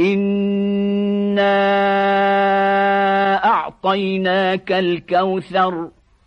إنا أعطيناك الكوثر